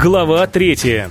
Глава третья.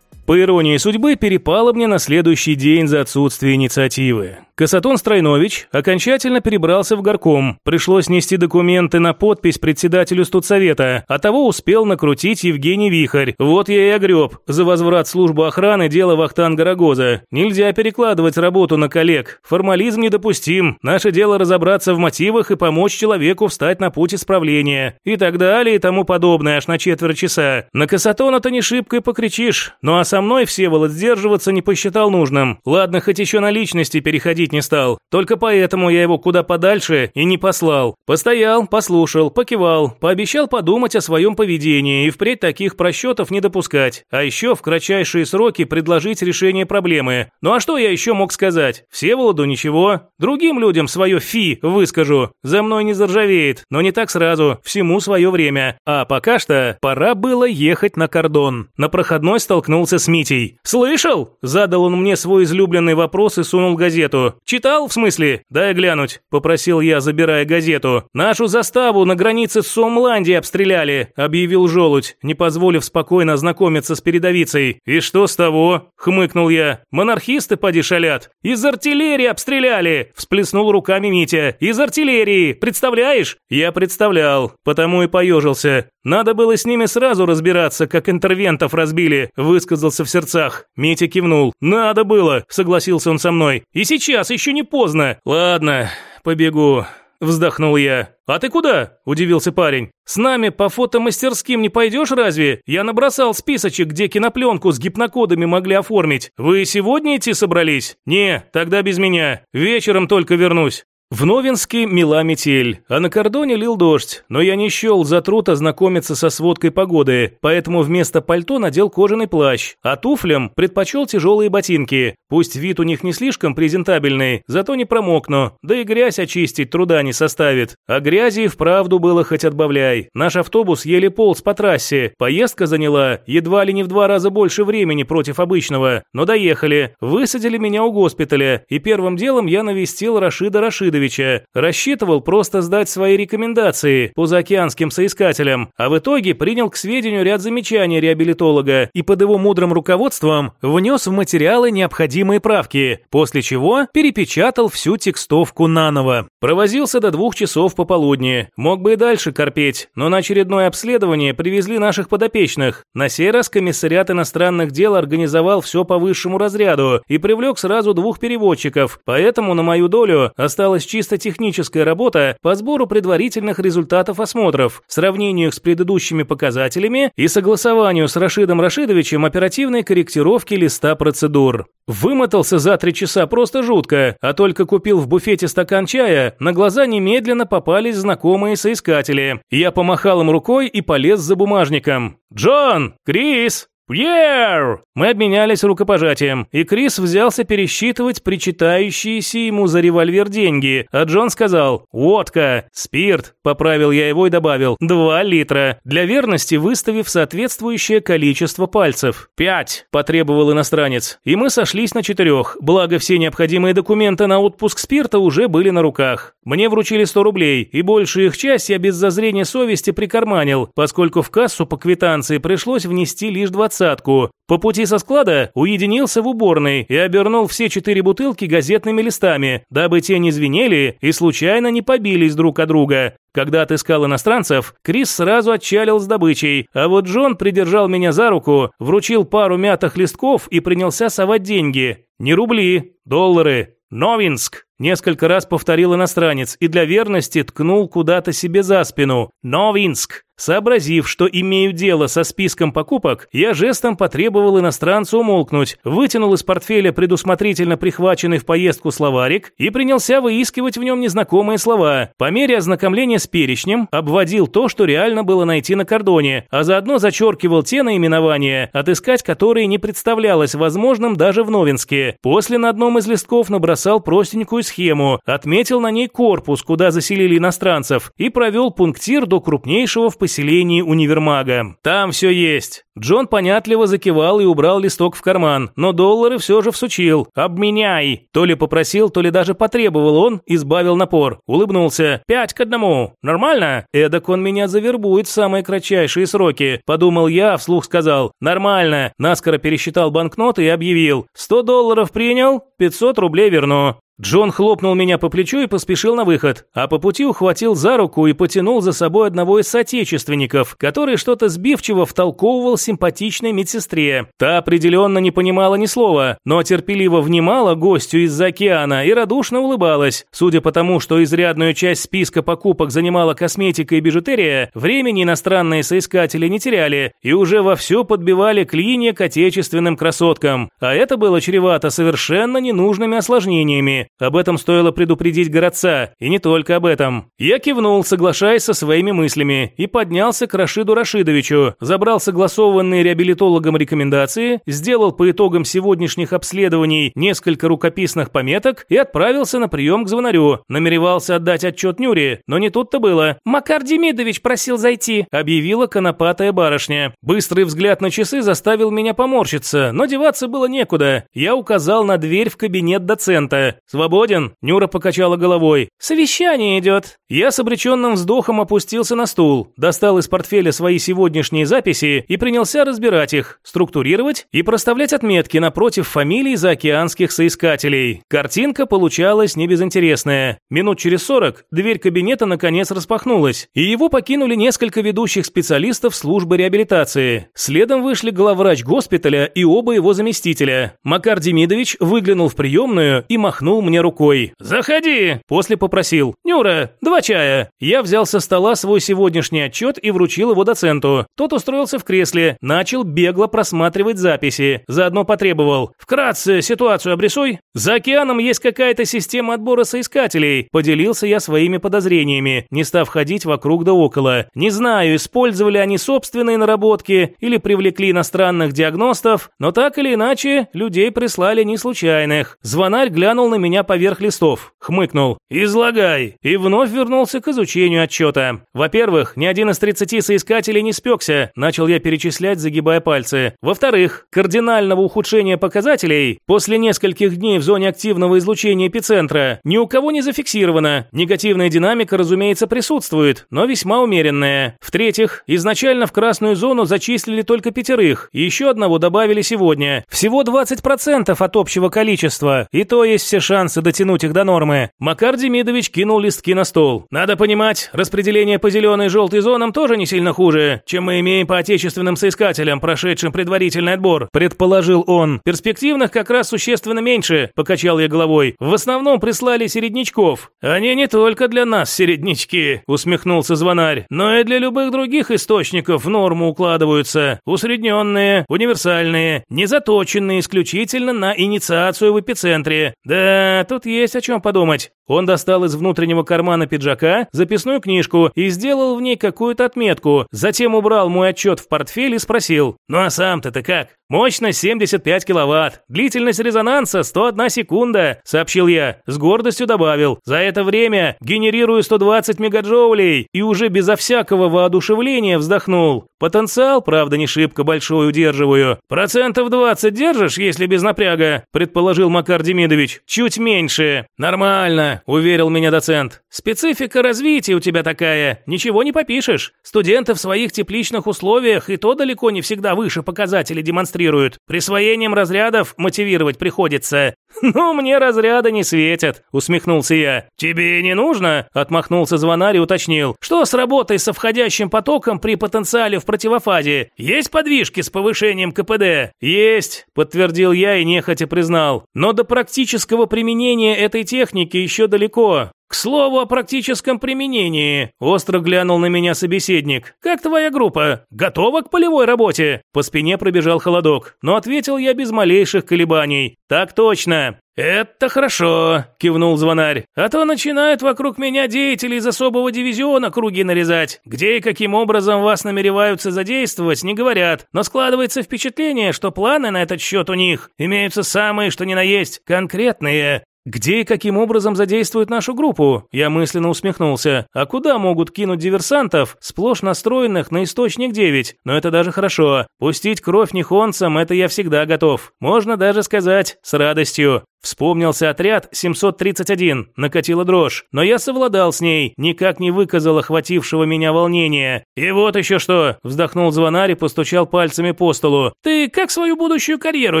По иронии судьбы, перепало мне на следующий день за отсутствие инициативы. Касатон Стройнович окончательно перебрался в горком. Пришлось нести документы на подпись председателю студсовета, а того успел накрутить Евгений Вихарь. Вот я и огреб. За возврат службы охраны дело Вахтанга Рогоза. Нельзя перекладывать работу на коллег. Формализм недопустим. Наше дело разобраться в мотивах и помочь человеку встать на путь исправления. И так далее и тому подобное аж на четверть часа. На Касатона-то не шибко и покричишь. Ну а со мной Всеволод сдерживаться не посчитал нужным. Ладно, хоть еще на личности переходить не стал. Только поэтому я его куда подальше и не послал. Постоял, послушал, покивал, пообещал подумать о своем поведении и впредь таких просчетов не допускать. А еще в кратчайшие сроки предложить решение проблемы. Ну а что я еще мог сказать? Всеволоду ничего. Другим людям свое фи выскажу. За мной не заржавеет, но не так сразу. Всему свое время. А пока что пора было ехать на кордон. На проходной столкнулся с Митей. «Слышал?» Задал он мне свой излюбленный вопрос и сунул газету. «Читал, в смысле? Дай глянуть», – попросил я, забирая газету. «Нашу заставу на границе с Сомландией обстреляли», – объявил Желудь, не позволив спокойно ознакомиться с передовицей. «И что с того?» – хмыкнул я. «Монархисты поди шалят». «Из артиллерии обстреляли!» – всплеснул руками Митя. «Из артиллерии! Представляешь?» Я представлял, потому и поежился. Надо было с ними сразу разбираться, как интервентов разбили, высказался в сердцах. Митя кивнул. Надо было, согласился он со мной. И сейчас еще не поздно. Ладно, побегу. Вздохнул я. «А ты куда?» – удивился парень. «С нами по фотомастерским не пойдешь разве? Я набросал списочек, где кинопленку с гипнокодами могли оформить. Вы сегодня идти собрались?» «Не, тогда без меня. Вечером только вернусь». В Новинске мела метель, а на кордоне лил дождь, но я не счел за труд ознакомиться со сводкой погоды, поэтому вместо пальто надел кожаный плащ, а туфлям предпочел тяжелые ботинки. Пусть вид у них не слишком презентабельный, зато не промокну, да и грязь очистить труда не составит. А грязи вправду было хоть отбавляй. Наш автобус еле полз по трассе, поездка заняла едва ли не в два раза больше времени против обычного, но доехали, высадили меня у госпиталя, и первым делом я навестил Рашида Рашидовича, Давидовича. Рассчитывал просто сдать свои рекомендации по заокеанским соискателям, а в итоге принял к сведению ряд замечаний реабилитолога и под его мудрым руководством внес в материалы необходимые правки, после чего перепечатал всю текстовку наново. Провозился до двух часов пополудни. Мог бы и дальше корпеть, но на очередное обследование привезли наших подопечных. На сей раз комиссариат иностранных дел организовал все по высшему разряду и привлек сразу двух переводчиков, поэтому на мою долю осталось чисто техническая работа по сбору предварительных результатов осмотров, сравнению их с предыдущими показателями и согласованию с Рашидом Рашидовичем оперативной корректировки листа процедур. Вымотался за три часа просто жутко, а только купил в буфете стакан чая, на глаза немедленно попались знакомые соискатели. Я помахал им рукой и полез за бумажником. «Джон! Крис! «Пьер!» Мы обменялись рукопожатием, и Крис взялся пересчитывать причитающиеся ему за револьвер деньги, а Джон сказал «Водка, спирт», поправил я его и добавил «Два литра», для верности выставив соответствующее количество пальцев. «Пять», потребовал иностранец, и мы сошлись на четырех, благо все необходимые документы на отпуск спирта уже были на руках. Мне вручили 100 рублей, и большую их часть я без зазрения совести прикарманил, поскольку в кассу по квитанции пришлось внести лишь 20 двадцатку. По пути со склада уединился в уборной и обернул все четыре бутылки газетными листами, дабы те не звенели и случайно не побились друг от друга. Когда отыскал иностранцев, Крис сразу отчалил с добычей, а вот Джон придержал меня за руку, вручил пару мятых листков и принялся совать деньги. Не рубли, доллары. Новинск. Несколько раз повторил иностранец и для верности ткнул куда-то себе за спину. Новинск. Сообразив, что имею дело со списком покупок, я жестом потребовал иностранцу умолкнуть, вытянул из портфеля предусмотрительно прихваченный в поездку словарик и принялся выискивать в нем незнакомые слова. По мере ознакомления с перечнем обводил то, что реально было найти на кордоне, а заодно зачеркивал те наименования, отыскать которые не представлялось возможным даже в Новинске. После на одном из листков набросал простенькую схему, отметил на ней корпус, куда заселили иностранцев, и провел пунктир до крупнейшего в поселении поселении универмага. Там все есть. Джон понятливо закивал и убрал листок в карман, но доллары все же всучил. «Обменяй!» То ли попросил, то ли даже потребовал он, избавил напор. Улыбнулся. «Пять к одному. Нормально?» Эдак он меня завербует в самые кратчайшие сроки. Подумал я, вслух сказал. «Нормально». Наскоро пересчитал банкноты и объявил. «Сто долларов принял, пятьсот рублей верну». Джон хлопнул меня по плечу и поспешил на выход, а по пути ухватил за руку и потянул за собой одного из соотечественников, который что-то сбивчиво втолковывал симпатичной медсестре. Та определенно не понимала ни слова, но терпеливо внимала гостю из-за океана и радушно улыбалась. Судя по тому, что изрядную часть списка покупок занимала косметика и бижутерия, времени иностранные соискатели не теряли и уже вовсю подбивали клинья к отечественным красоткам. А это было чревато совершенно ненужными осложнениями. Об этом стоило предупредить городца, и не только об этом. Я кивнул, соглашаясь со своими мыслями, и поднялся к Рашиду Рашидовичу, забрал согласованные реабилитологом рекомендации, сделал по итогам сегодняшних обследований несколько рукописных пометок и отправился на прием к звонарю. Намеревался отдать отчет Нюре, но не тут-то было. «Макар Демидович просил зайти», – объявила конопатая барышня. Быстрый взгляд на часы заставил меня поморщиться, но деваться было некуда. Я указал на дверь в кабинет доцента. «Свободен?» Нюра покачала головой. «Совещание идет». Я с обреченным вздохом опустился на стул, достал из портфеля свои сегодняшние записи и принялся разбирать их, структурировать и проставлять отметки напротив фамилий заокеанских соискателей. Картинка получалась небезынтересная. Минут через сорок дверь кабинета наконец распахнулась, и его покинули несколько ведущих специалистов службы реабилитации. Следом вышли главврач госпиталя и оба его заместителя. Макар Демидович выглянул в приемную и махнул мне рукой. «Заходи!» После попросил. «Нюра, два чая». Я взял со стола свой сегодняшний отчет и вручил его доценту. Тот устроился в кресле, начал бегло просматривать записи. Заодно потребовал. «Вкратце ситуацию обрисуй». «За океаном есть какая-то система отбора соискателей». Поделился я своими подозрениями, не став ходить вокруг да около. Не знаю, использовали они собственные наработки или привлекли иностранных диагностов, но так или иначе, людей прислали не случайных. Звонарь глянул на меня поверх листов, хмыкнул. «Излагай!» и вновь вернулся к изучению отчета. Во-первых, ни один из 30 соискателей не спекся, начал я перечислять, загибая пальцы. Во-вторых, кардинального ухудшения показателей после нескольких дней в зоне активного излучения эпицентра ни у кого не зафиксировано. Негативная динамика, разумеется, присутствует, но весьма умеренная. В-третьих, изначально в красную зону зачислили только пятерых, и еще одного добавили сегодня. Всего 20% от общего количества, и то есть все шансы дотянуть их до нормы. Макар Демидович кинул листки на стол. Надо понимать, распределение по зеленой и желтой зонам тоже не сильно хуже, чем мы имеем по отечественным соискателям, прошедшим предварительный отбор, предположил он. Перспективных как раз существенно меньше, покачал я головой. В основном прислали середнячков. Они не только для нас середнячки, усмехнулся звонарь, но и для любых других источников в норму укладываются. Усредненные, универсальные, не заточенные исключительно на инициацию в эпицентре. Да, тут есть о чем подумать. Он достал из внутреннего кармана пиджака записную книжку и сделал в ней какую-то отметку. Затем убрал мой отчет в портфель и спросил: "Ну а сам-то ты как?" «Мощность 75 киловатт, длительность резонанса 101 секунда», — сообщил я. С гордостью добавил. «За это время генерирую 120 мегаджоулей» и уже безо всякого воодушевления вздохнул. Потенциал, правда, не шибко большой удерживаю. «Процентов 20 держишь, если без напряга?» – предположил Макар Демидович. «Чуть меньше». «Нормально», – уверил меня доцент. «Специфика развития у тебя такая. Ничего не попишешь. Студенты в своих тепличных условиях и то далеко не всегда выше показателей демонстрируют. Присвоением разрядов мотивировать приходится. «Ну, мне разряда не светят», – усмехнулся я. «Тебе не нужно?» – отмахнулся звонарь и уточнил. «Что с работой со входящим потоком при потенциале в противофазе? Есть подвижки с повышением КПД?» «Есть», – подтвердил я и нехотя признал. «Но до практического применения этой техники еще далеко. «К слову о практическом применении», – остро глянул на меня собеседник. «Как твоя группа? Готова к полевой работе?» По спине пробежал холодок, но ответил я без малейших колебаний. «Так точно». «Это хорошо», – кивнул звонарь. «А то начинают вокруг меня деятели из особого дивизиона круги нарезать. Где и каким образом вас намереваются задействовать, не говорят. Но складывается впечатление, что планы на этот счет у них имеются самые, что ни на есть, конкретные. Где и каким образом задействуют нашу группу? Я мысленно усмехнулся. А куда могут кинуть диверсантов, сплошь настроенных на источник 9? Но это даже хорошо. Пустить кровь нихонцам – это я всегда готов. Можно даже сказать, с радостью. Вспомнился отряд 731, накатила дрожь, но я совладал с ней, никак не выказал охватившего меня волнения. «И вот еще что!» – вздохнул звонарь и постучал пальцами по столу. «Ты как свою будущую карьеру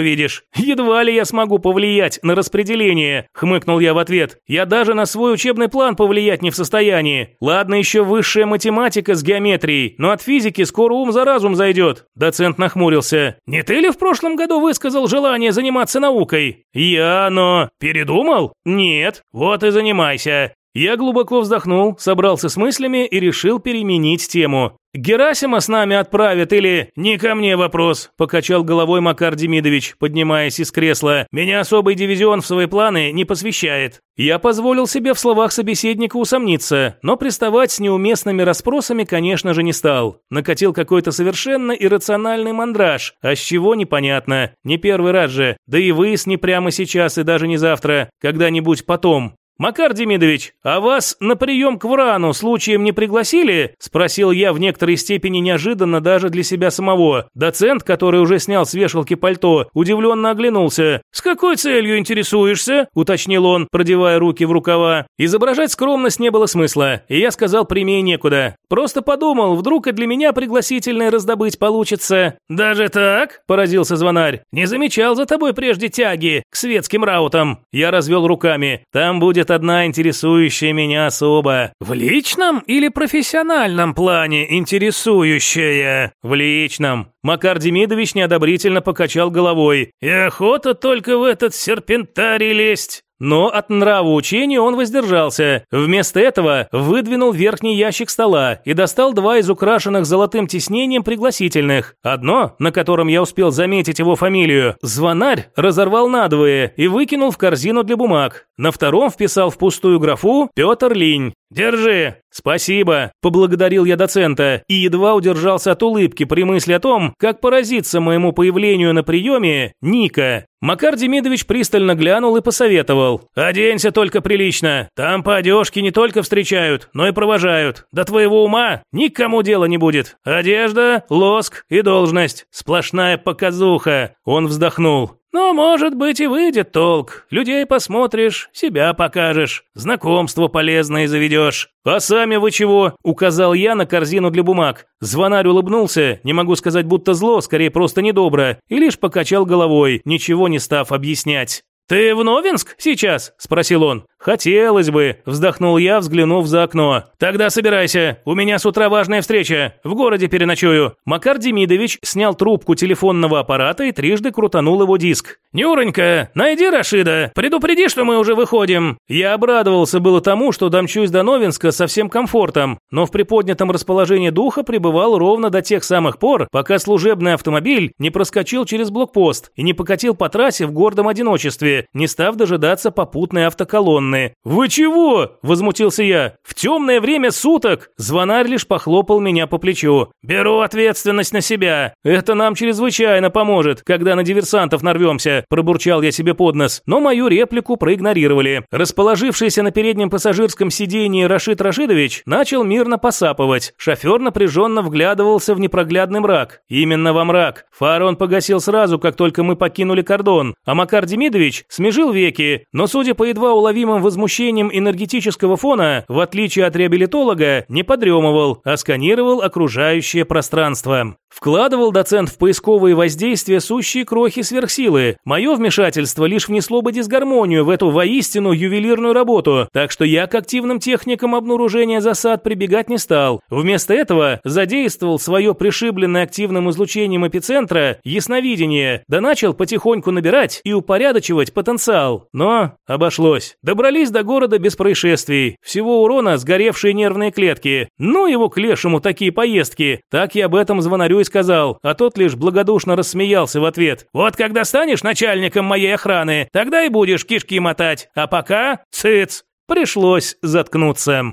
видишь? Едва ли я смогу повлиять на распределение!» – хмыкнул я в ответ. «Я даже на свой учебный план повлиять не в состоянии. Ладно, еще высшая математика с геометрией, но от физики скоро ум за разум зайдет». Доцент нахмурился. «Не ты ли в прошлом году высказал желание заниматься наукой?» «Я, но... Передумал? Нет. Вот и занимайся. Я глубоко вздохнул, собрался с мыслями и решил переменить тему. «Герасима с нами отправят или...» «Не ко мне вопрос», – покачал головой Макар Демидович, поднимаясь из кресла. «Меня особый дивизион в свои планы не посвящает». Я позволил себе в словах собеседника усомниться, но приставать с неуместными расспросами, конечно же, не стал. Накатил какой-то совершенно иррациональный мандраж, а с чего непонятно. Не первый раз же, да и выясни прямо сейчас и даже не завтра, когда-нибудь потом. «Макар Демидович, а вас на прием к Врану случаем не пригласили?» – спросил я в некоторой степени неожиданно даже для себя самого. Доцент, который уже снял с вешалки пальто, удивленно оглянулся. «С какой целью интересуешься?» – уточнил он, продевая руки в рукава. Изображать скромность не было смысла, и я сказал прямее некуда. Просто подумал, вдруг и для меня пригласительное раздобыть получится. «Даже так?» – поразился звонарь. «Не замечал за тобой прежде тяги к светским раутам». Я развел руками. «Там будет одна интересующая меня особо. В личном или профессиональном плане интересующая? В личном. Макар Демидович неодобрительно покачал головой. И охота только в этот серпентарий лезть. Но от нравоучения он воздержался. Вместо этого выдвинул верхний ящик стола и достал два из украшенных золотым тиснением пригласительных. Одно, на котором я успел заметить его фамилию, звонарь разорвал надвое и выкинул в корзину для бумаг. На втором вписал в пустую графу «Петр Линь». «Держи!» «Спасибо!» – поблагодарил я доцента и едва удержался от улыбки при мысли о том, как поразиться моему появлению на приеме Ника. Макар Демидович пристально глянул и посоветовал. «Оденься только прилично. Там по одежке не только встречают, но и провожают. До твоего ума никому дела не будет. Одежда, лоск и должность. Сплошная показуха». Он вздохнул. Но, может быть, и выйдет толк. Людей посмотришь, себя покажешь, знакомство полезное заведешь. А сами вы чего? Указал я на корзину для бумаг. Звонарь улыбнулся, не могу сказать будто зло, скорее просто недобро, и лишь покачал головой, ничего не став объяснять. «Ты в Новинск сейчас?» – спросил он. «Хотелось бы», – вздохнул я, взглянув за окно. «Тогда собирайся, у меня с утра важная встреча, в городе переночую». Макар Демидович снял трубку телефонного аппарата и трижды крутанул его диск. «Нюронька, найди Рашида, предупреди, что мы уже выходим». Я обрадовался было тому, что домчусь до Новинска со всем комфортом, но в приподнятом расположении духа пребывал ровно до тех самых пор, пока служебный автомобиль не проскочил через блокпост и не покатил по трассе в гордом одиночестве, не став дожидаться попутной автоколонны военные. «Вы чего?» – возмутился я. «В темное время суток!» Звонарь лишь похлопал меня по плечу. «Беру ответственность на себя. Это нам чрезвычайно поможет, когда на диверсантов нарвемся», – пробурчал я себе под нос. Но мою реплику проигнорировали. Расположившийся на переднем пассажирском сидении Рашид Рашидович начал мирно посапывать. Шофер напряженно вглядывался в непроглядный мрак. Именно во мрак. Фар он погасил сразу, как только мы покинули кордон. А Макар Демидович смежил веки, но, судя по едва уловимым возмущением энергетического фона, в отличие от реабилитолога, не подремывал, а сканировал окружающее пространство. Вкладывал доцент в поисковые воздействия сущие крохи сверхсилы. Мое вмешательство лишь внесло бы дисгармонию в эту воистину ювелирную работу, так что я к активным техникам обнаружения засад прибегать не стал. Вместо этого задействовал свое пришибленное активным излучением эпицентра ясновидение, да начал потихоньку набирать и упорядочивать потенциал. Но обошлось. Добрались до города без происшествий. Всего урона сгоревшие нервные клетки. Ну его к лешему такие поездки. Так я об этом звонарю и сказал, а тот лишь благодушно рассмеялся в ответ. «Вот когда станешь начальником моей охраны, тогда и будешь кишки мотать. А пока цыц!» Пришлось заткнуться.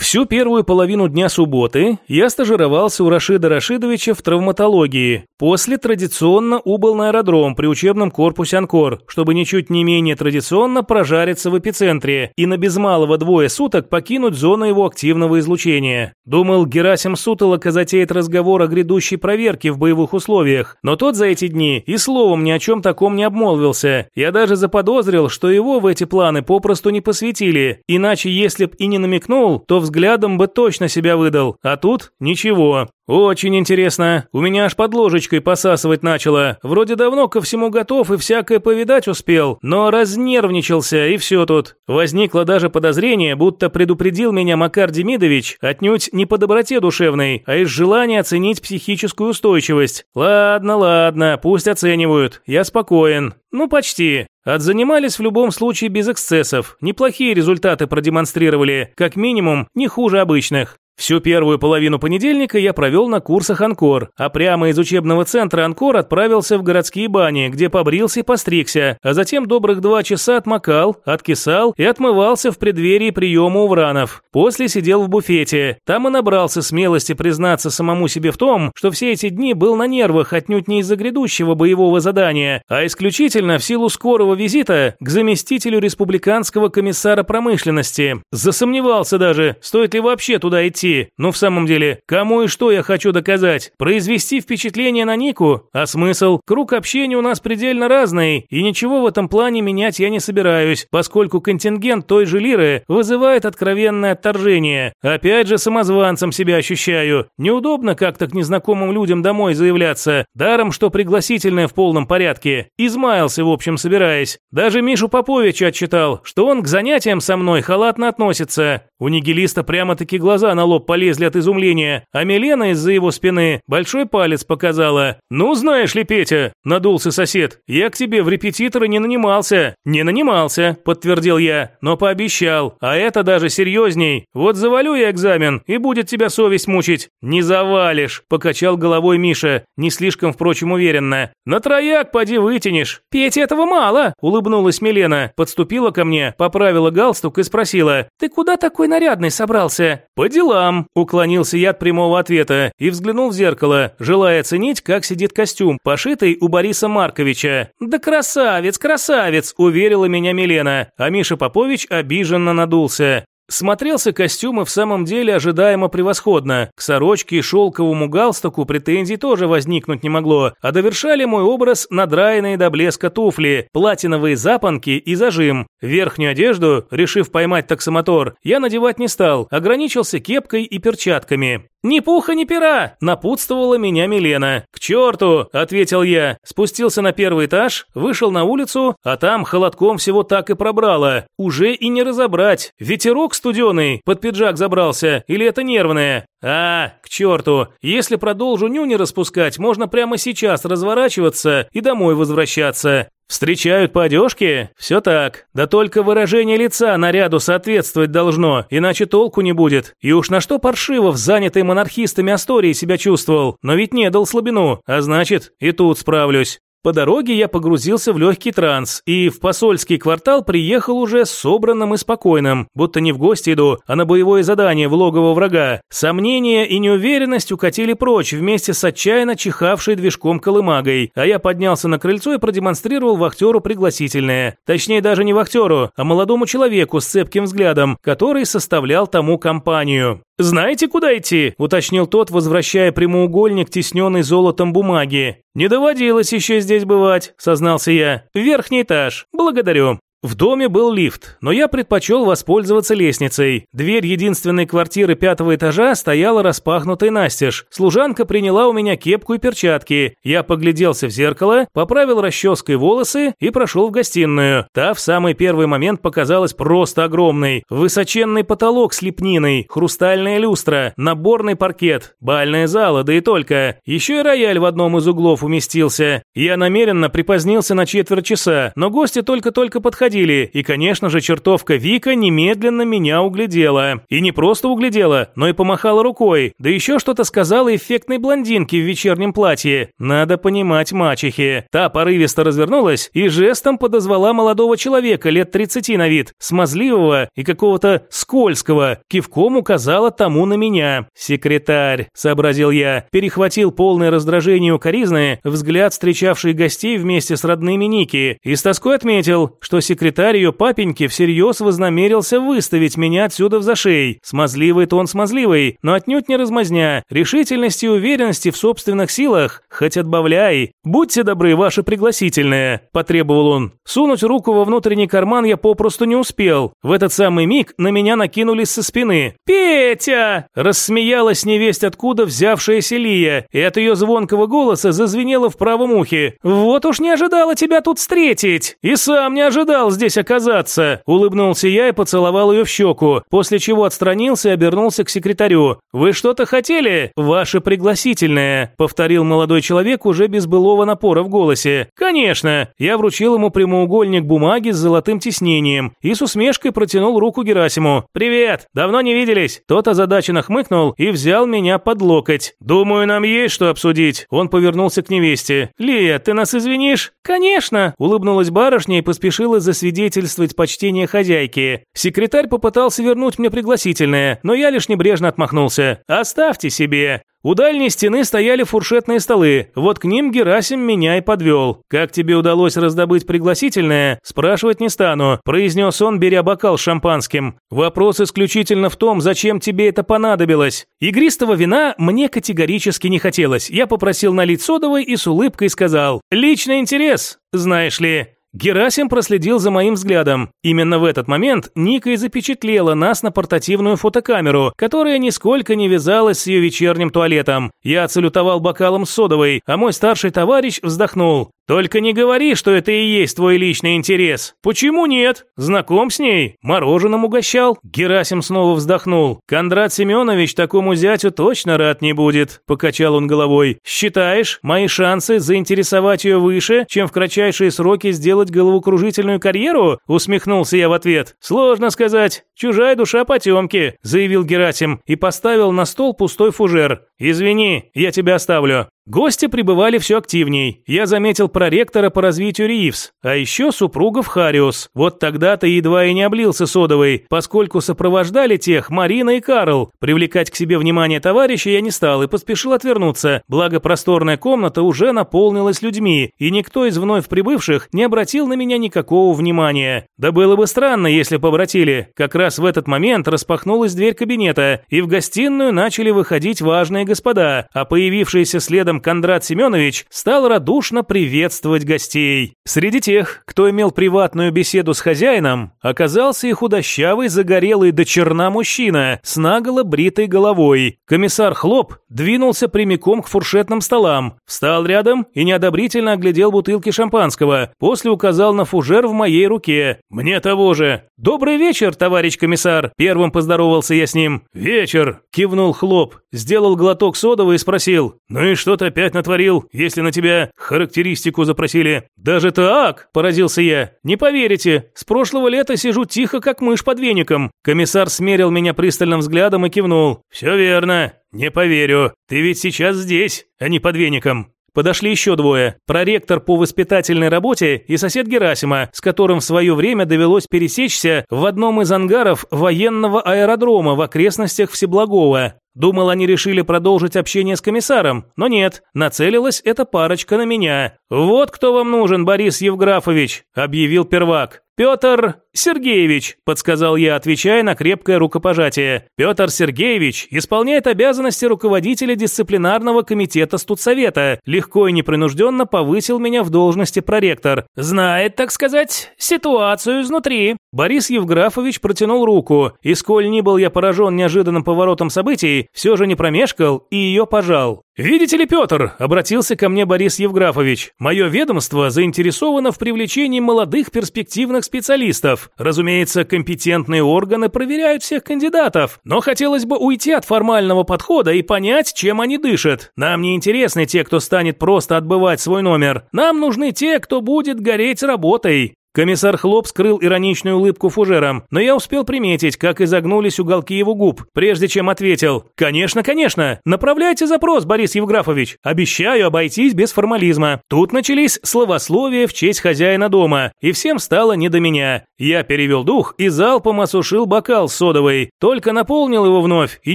Всю первую половину дня субботы я стажировался у Рашида Рашидовича в травматологии. После традиционно убыл на аэродром при учебном корпусе «Анкор», чтобы ничуть не менее традиционно прожариться в эпицентре и на без малого двое суток покинуть зону его активного излучения. Думал, Герасим Сутолока затеет разговор о грядущей проверке в боевых условиях, но тот за эти дни и словом ни о чем таком не обмолвился. Я даже заподозрил, что его в эти планы попросту не посвятили, иначе если б и не намекнул, то в взглядом бы точно себя выдал, а тут ничего. Очень интересно. У меня аж под ложечкой посасывать начало. Вроде давно ко всему готов и всякое повидать успел, но разнервничался и все тут. Возникло даже подозрение, будто предупредил меня Макар Демидович отнюдь не по доброте душевной, а из желания оценить психическую устойчивость. Ладно, ладно, пусть оценивают. Я спокоен. Ну, почти. Отзанимались в любом случае без эксцессов. Неплохие результаты продемонстрировали, как минимум, не хуже обычных. Всю первую половину понедельника я провел на курсах Анкор, а прямо из учебного центра Анкор отправился в городские бани, где побрился и постригся, а затем добрых два часа отмокал, откисал и отмывался в преддверии приема у вранов. После сидел в буфете. Там и набрался смелости признаться самому себе в том, что все эти дни был на нервах отнюдь не из-за грядущего боевого задания, а исключительно в силу скорого визита к заместителю республиканского комиссара промышленности. Засомневался даже, стоит ли вообще туда идти, Прости, но в самом деле, кому и что я хочу доказать? Произвести впечатление на Нику? А смысл? Круг общения у нас предельно разный, и ничего в этом плане менять я не собираюсь, поскольку контингент той же лиры вызывает откровенное отторжение. Опять же, самозванцем себя ощущаю. Неудобно как-то к незнакомым людям домой заявляться, даром, что пригласительное в полном порядке. Измаялся, в общем, собираясь. Даже Мишу Поповича отчитал, что он к занятиям со мной халатно относится. У нигилиста прямо-таки глаза на лоб полезли от изумления, а Милена из-за его спины большой палец показала. «Ну, знаешь ли, Петя», – надулся сосед, – «я к тебе в репетиторы не нанимался». «Не нанимался», – подтвердил я, – «но пообещал, а это даже серьезней. Вот завалю я экзамен, и будет тебя совесть мучить». «Не завалишь», – покачал головой Миша, не слишком, впрочем, уверенно. «На трояк поди вытянешь». «Петя, этого мало», – улыбнулась Милена, подступила ко мне, поправила галстук и спросила, «Ты куда такой нарядный собрался?» «По делам», – уклонился я от прямого ответа и взглянул в зеркало, желая оценить, как сидит костюм, пошитый у Бориса Марковича. «Да красавец, красавец», – уверила меня Милена, а Миша Попович обиженно надулся. Смотрелся костюм и в самом деле ожидаемо превосходно. К сорочке и шелковому галстуку претензий тоже возникнуть не могло, а довершали мой образ надраенные до блеска туфли, платиновые запонки и зажим. Верхнюю одежду, решив поймать таксомотор, я надевать не стал, ограничился кепкой и перчатками. «Ни пуха, ни пера!» – напутствовала меня Милена. «К черту!» – ответил я. Спустился на первый этаж, вышел на улицу, а там холодком всего так и пробрало. Уже и не разобрать. Ветерок студеный, под пиджак забрался, или это нервное? А, к черту. Если продолжу нюни распускать, можно прямо сейчас разворачиваться и домой возвращаться. Встречают по одежке? Все так. Да только выражение лица наряду соответствовать должно, иначе толку не будет. И уж на что Паршивов, занятый монархистами Астории, себя чувствовал, но ведь не дал слабину, а значит, и тут справлюсь. По дороге я погрузился в легкий транс и в посольский квартал приехал уже собранным и спокойным, будто не в гости иду, а на боевое задание в логово врага. Сомнения и неуверенность укатили прочь вместе с отчаянно чихавшей движком колымагой, а я поднялся на крыльцо и продемонстрировал вахтеру пригласительное. Точнее даже не вахтеру, а молодому человеку с цепким взглядом, который составлял тому компанию. «Знаете, куда идти?» – уточнил тот, возвращая прямоугольник, тесненный золотом бумаги. «Не доводилось еще здесь бывать», – сознался я. «Верхний этаж. Благодарю». В доме был лифт, но я предпочел воспользоваться лестницей. Дверь единственной квартиры пятого этажа стояла распахнутой настежь. Служанка приняла у меня кепку и перчатки. Я погляделся в зеркало, поправил расческой волосы и прошел в гостиную. Та в самый первый момент показалась просто огромной. Высоченный потолок с лепниной, хрустальная люстра, наборный паркет, бальная зала, да и только. Еще и рояль в одном из углов уместился. Я намеренно припозднился на четверть часа, но гости только-только подходили проходили, и, конечно же, чертовка Вика немедленно меня углядела. И не просто углядела, но и помахала рукой, да еще что-то сказала эффектной блондинке в вечернем платье. Надо понимать мачехи. Та порывисто развернулась и жестом подозвала молодого человека лет 30 на вид, смазливого и какого-то скользкого, кивком указала тому на меня. «Секретарь», — сообразил я, перехватил полное раздражение укоризны взгляд встречавший гостей вместе с родными Ники и с тоской отметил, что секретарь ее папеньки всерьез вознамерился выставить меня отсюда в зашей. Смазливый тон смазливый, но отнюдь не размазня, решительности и уверенности в собственных силах, хоть отбавляй. «Будьте добры, ваше пригласительное», – потребовал он. Сунуть руку во внутренний карман я попросту не успел. В этот самый миг на меня накинулись со спины. «Петя!» – рассмеялась невесть откуда взявшаяся Лия, и от ее звонкого голоса зазвенело в правом ухе. «Вот уж не ожидала тебя тут встретить! И сам не ожидал здесь оказаться!» Улыбнулся я и поцеловал ее в щеку, после чего отстранился и обернулся к секретарю. «Вы что-то хотели? Ваше пригласительное», – повторил молодой человек уже без былого напора в голосе. «Конечно!» Я вручил ему прямоугольник бумаги с золотым тиснением и с усмешкой протянул руку Герасиму. «Привет! Давно не виделись!» Тот озадаченно хмыкнул и взял меня под локоть. «Думаю, нам есть что обсудить». Он повернулся к невесте. «Лия, ты нас извинишь?» «Конечно!» – улыбнулась барышня и поспешила засвидетельствовать почтение хозяйки. Секретарь попытался вернуть мне пригласительное, но я лишь небрежно отмахнулся. «Оставьте себе!» У дальней стены стояли фуршетные столы, вот к ним Герасим меня и подвел. «Как тебе удалось раздобыть пригласительное?» «Спрашивать не стану», – произнес он, беря бокал с шампанским. «Вопрос исключительно в том, зачем тебе это понадобилось. Игристого вина мне категорически не хотелось. Я попросил налить содовой и с улыбкой сказал «Личный интерес, знаешь ли». Герасим проследил за моим взглядом. Именно в этот момент Ника и запечатлела нас на портативную фотокамеру, которая нисколько не вязалась с ее вечерним туалетом. Я отсалютовал бокалом содовой, а мой старший товарищ вздохнул. Только не говори, что это и есть твой личный интерес. Почему нет? Знаком с ней? Мороженым угощал? Герасим снова вздохнул. Кондрат Семенович такому зятю точно рад не будет, покачал он головой. Считаешь, мои шансы заинтересовать ее выше, чем в кратчайшие сроки сделать головокружительную карьеру? Усмехнулся я в ответ. Сложно сказать. Чужая душа потемки, заявил Герасим и поставил на стол пустой фужер. Извини, я тебя оставлю. Гости прибывали все активней. Я заметил проректора по развитию Ривз, а еще супругов Хариус. Вот тогда-то едва и не облился содовой, поскольку сопровождали тех Марина и Карл. Привлекать к себе внимание товарища я не стал и поспешил отвернуться, благо просторная комната уже наполнилась людьми, и никто из вновь прибывших не обратил на меня никакого внимания. Да было бы странно, если бы обратили. Как раз в этот момент распахнулась дверь кабинета, и в гостиную начали выходить важные господа, а появившиеся следом Кондрат Семенович стал радушно приветствовать гостей. Среди тех, кто имел приватную беседу с хозяином, оказался и худощавый, загорелый до черна мужчина с наголо бритой головой. Комиссар Хлоп двинулся прямиком к фуршетным столам, встал рядом и неодобрительно оглядел бутылки шампанского, после указал на фужер в моей руке. «Мне того же!» «Добрый вечер, товарищ комиссар!» Первым поздоровался я с ним. «Вечер!» – кивнул Хлоп, сделал глоток содового и спросил. «Ну и что ты опять натворил, если на тебя характеристику запросили?» «Даже так?» – поразился я. «Не поверите, с прошлого лета сижу тихо, как мышь под веником». Комиссар смерил меня пристальным взглядом и кивнул. «Все верно. Не поверю. Ты ведь сейчас здесь, а не под веником». Подошли еще двое. Проректор по воспитательной работе и сосед Герасима, с которым в свое время довелось пересечься в одном из ангаров военного аэродрома в окрестностях Всеблагова. Думал, они решили продолжить общение с комиссаром, но нет, нацелилась эта парочка на меня. «Вот кто вам нужен, Борис Евграфович», – объявил первак. «Петр Сергеевич», – подсказал я, отвечая на крепкое рукопожатие. «Петр Сергеевич исполняет обязанности руководителя дисциплинарного комитета студсовета. Легко и непринужденно повысил меня в должности проректор. Знает, так сказать, ситуацию изнутри». Борис Евграфович протянул руку, и сколь ни был я поражен неожиданным поворотом событий, все же не промешкал и ее пожал. «Видите ли, Петр», – обратился ко мне Борис Евграфович, – «мое ведомство заинтересовано в привлечении молодых перспективных специалистов. Разумеется, компетентные органы проверяют всех кандидатов, но хотелось бы уйти от формального подхода и понять, чем они дышат. Нам не интересны те, кто станет просто отбывать свой номер. Нам нужны те, кто будет гореть работой». Комиссар Хлоп скрыл ироничную улыбку фужером, но я успел приметить, как изогнулись уголки его губ, прежде чем ответил «Конечно, конечно, направляйте запрос, Борис Евграфович. Обещаю обойтись без формализма». Тут начались словословия в честь хозяина дома, и всем стало не до меня. Я перевел дух и залпом осушил бокал содовой, только наполнил его вновь и